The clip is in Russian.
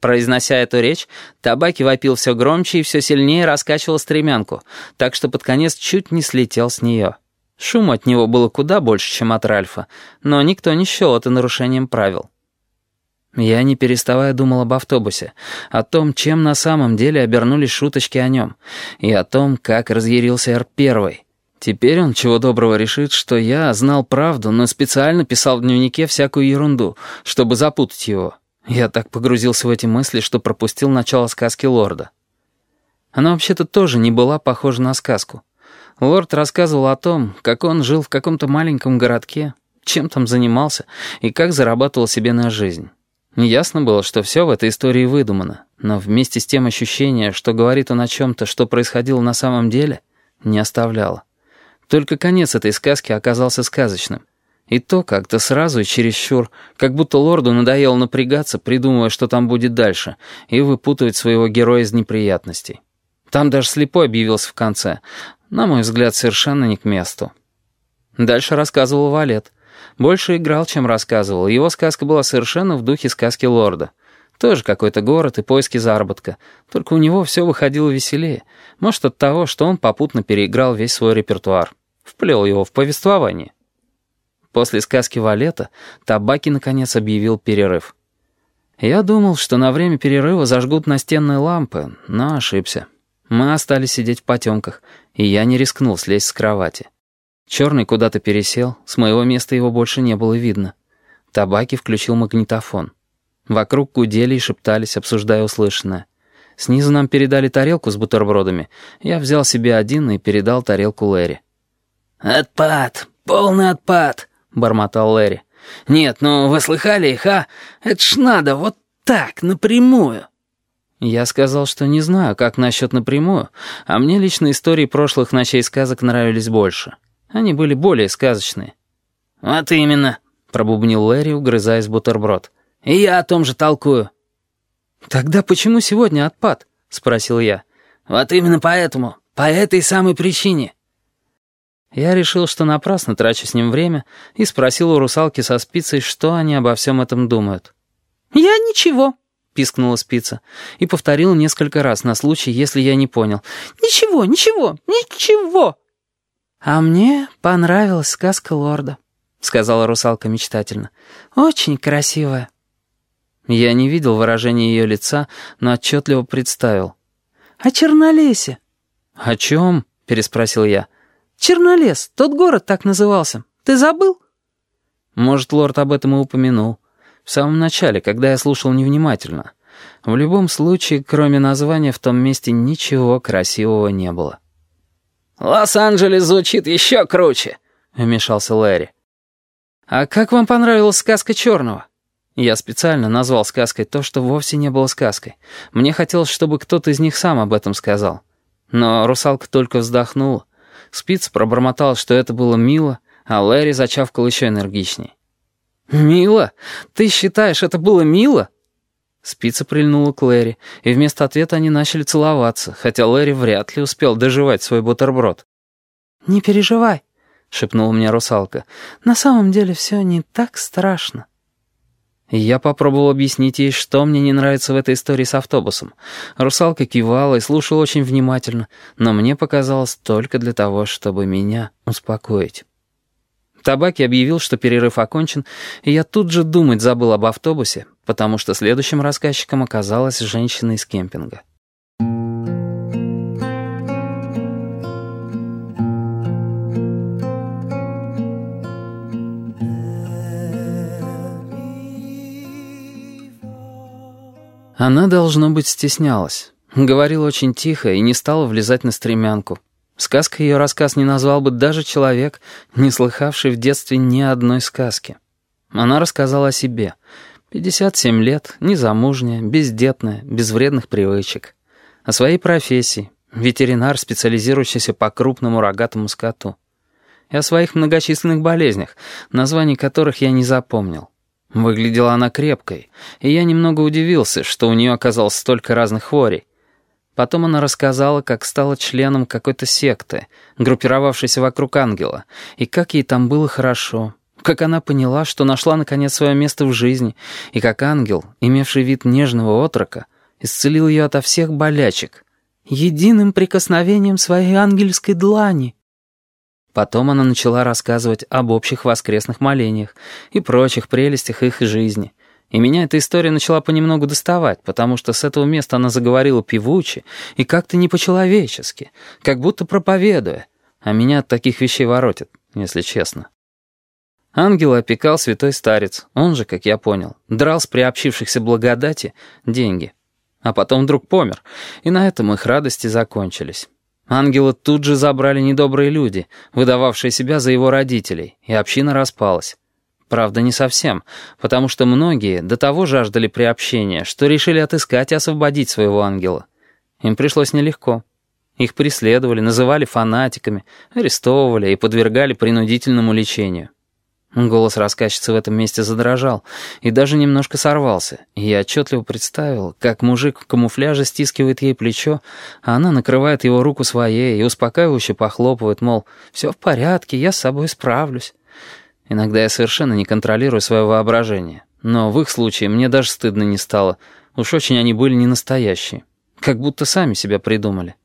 Произнося эту речь, Табаки вопил все громче и все сильнее раскачивал стремянку, так что под конец чуть не слетел с нее. Шум от него было куда больше, чем от Ральфа, но никто не счел это нарушением правил. Я, не переставая, думал об автобусе, о том, чем на самом деле обернулись шуточки о нем, и о том, как разъярился Р-1. Теперь он, чего доброго, решит, что я знал правду, но специально писал в дневнике всякую ерунду, чтобы запутать его. Я так погрузился в эти мысли, что пропустил начало сказки лорда. Она вообще-то тоже не была похожа на сказку. Лорд рассказывал о том, как он жил в каком-то маленьком городке, чем там занимался и как зарабатывал себе на жизнь. Ясно было, что все в этой истории выдумано, но вместе с тем ощущение, что говорит он о чем-то, что происходило на самом деле, не оставляло. Только конец этой сказки оказался сказочным. И то как-то сразу и чересчур, как будто лорду надоело напрягаться, придумывая, что там будет дальше, и выпутывать своего героя из неприятностей. Там даже слепой объявился в конце. На мой взгляд, совершенно не к месту. Дальше рассказывал Валет. Больше играл, чем рассказывал. Его сказка была совершенно в духе сказки лорда. Тоже какой-то город и поиски заработка. Только у него все выходило веселее. Может, от того, что он попутно переиграл весь свой репертуар. Вплел его в повествование. После сказки Валета Табаки наконец объявил перерыв. Я думал, что на время перерыва зажгут настенные лампы, но ошибся. Мы остались сидеть в потемках, и я не рискнул слезть с кровати. Черный куда-то пересел, с моего места его больше не было видно. Табаки включил магнитофон. Вокруг гудели и шептались, обсуждая услышанное. Снизу нам передали тарелку с бутербродами. Я взял себе один и передал тарелку Лэри. «Отпад! Полный отпад!» — бормотал Лэри. «Нет, ну вы слыхали их, а? Это ж надо вот так, напрямую». Я сказал, что не знаю, как насчет напрямую, а мне лично истории прошлых ночей сказок нравились больше. Они были более сказочные. «Вот именно», — пробубнил Лэри, угрызаясь бутерброд. «И я о том же толкую». «Тогда почему сегодня отпад?» — спросил я. «Вот именно поэтому, по этой самой причине». Я решил, что напрасно трачу с ним время, и спросил у русалки со спицей, что они обо всем этом думают. «Я ничего», — пискнула спица, и повторила несколько раз на случай, если я не понял. «Ничего, ничего, ничего». «А мне понравилась сказка лорда», — сказала русалка мечтательно. «Очень красивая». Я не видел выражения ее лица, но отчетливо представил. «О Чернолесе». «О чем?» — переспросил я. «Чернолес, тот город так назывался. Ты забыл?» Может, лорд об этом и упомянул. В самом начале, когда я слушал невнимательно. В любом случае, кроме названия, в том месте ничего красивого не было. «Лос-Анджелес звучит еще круче», — вмешался Лэри. «А как вам понравилась сказка Черного?» Я специально назвал сказкой то, что вовсе не было сказкой. Мне хотелось, чтобы кто-то из них сам об этом сказал. Но русалка только вздохнула. Спиц пробормотал, что это было мило, а Лэри зачавкал еще энергичней. «Мило? Ты считаешь, это было мило?» Спица прильнула к Лэри, и вместо ответа они начали целоваться, хотя Лэри вряд ли успел доживать свой бутерброд. «Не переживай», — шепнула мне русалка. «На самом деле все не так страшно». Я попробовал объяснить ей, что мне не нравится в этой истории с автобусом. Русалка кивала и слушала очень внимательно, но мне показалось только для того, чтобы меня успокоить. Табаки объявил, что перерыв окончен, и я тут же думать забыл об автобусе, потому что следующим рассказчиком оказалась женщина из кемпинга. Она, должно быть, стеснялась. Говорила очень тихо и не стала влезать на стремянку. Сказка ее рассказ не назвал бы даже человек, не слыхавший в детстве ни одной сказки. Она рассказала о себе. 57 лет, незамужняя, бездетная, без вредных привычек. О своей профессии, ветеринар, специализирующийся по крупному рогатому скоту. И о своих многочисленных болезнях, названий которых я не запомнил. Выглядела она крепкой, и я немного удивился, что у нее оказалось столько разных хворей. Потом она рассказала, как стала членом какой-то секты, группировавшейся вокруг ангела, и как ей там было хорошо, как она поняла, что нашла наконец свое место в жизни, и как ангел, имевший вид нежного отрока, исцелил ее ото всех болячек, единым прикосновением своей ангельской длани. Потом она начала рассказывать об общих воскресных молениях и прочих прелестях их жизни. И меня эта история начала понемногу доставать, потому что с этого места она заговорила певуче и как-то не по-человечески, как будто проповедуя, а меня от таких вещей воротит, если честно. Ангела опекал святой старец, он же, как я понял, драл с приобщившихся благодати деньги. А потом вдруг помер, и на этом их радости закончились. Ангела тут же забрали недобрые люди, выдававшие себя за его родителей, и община распалась. Правда, не совсем, потому что многие до того жаждали приобщения, что решили отыскать и освободить своего ангела. Им пришлось нелегко. Их преследовали, называли фанатиками, арестовывали и подвергали принудительному лечению. Голос рассказчицы в этом месте задрожал и даже немножко сорвался, я отчетливо представил, как мужик в камуфляже стискивает ей плечо, а она накрывает его руку своей и успокаивающе похлопывает, мол, «Все в порядке, я с собой справлюсь». Иногда я совершенно не контролирую свое воображение, но в их случае мне даже стыдно не стало, уж очень они были не настоящие, как будто сами себя придумали.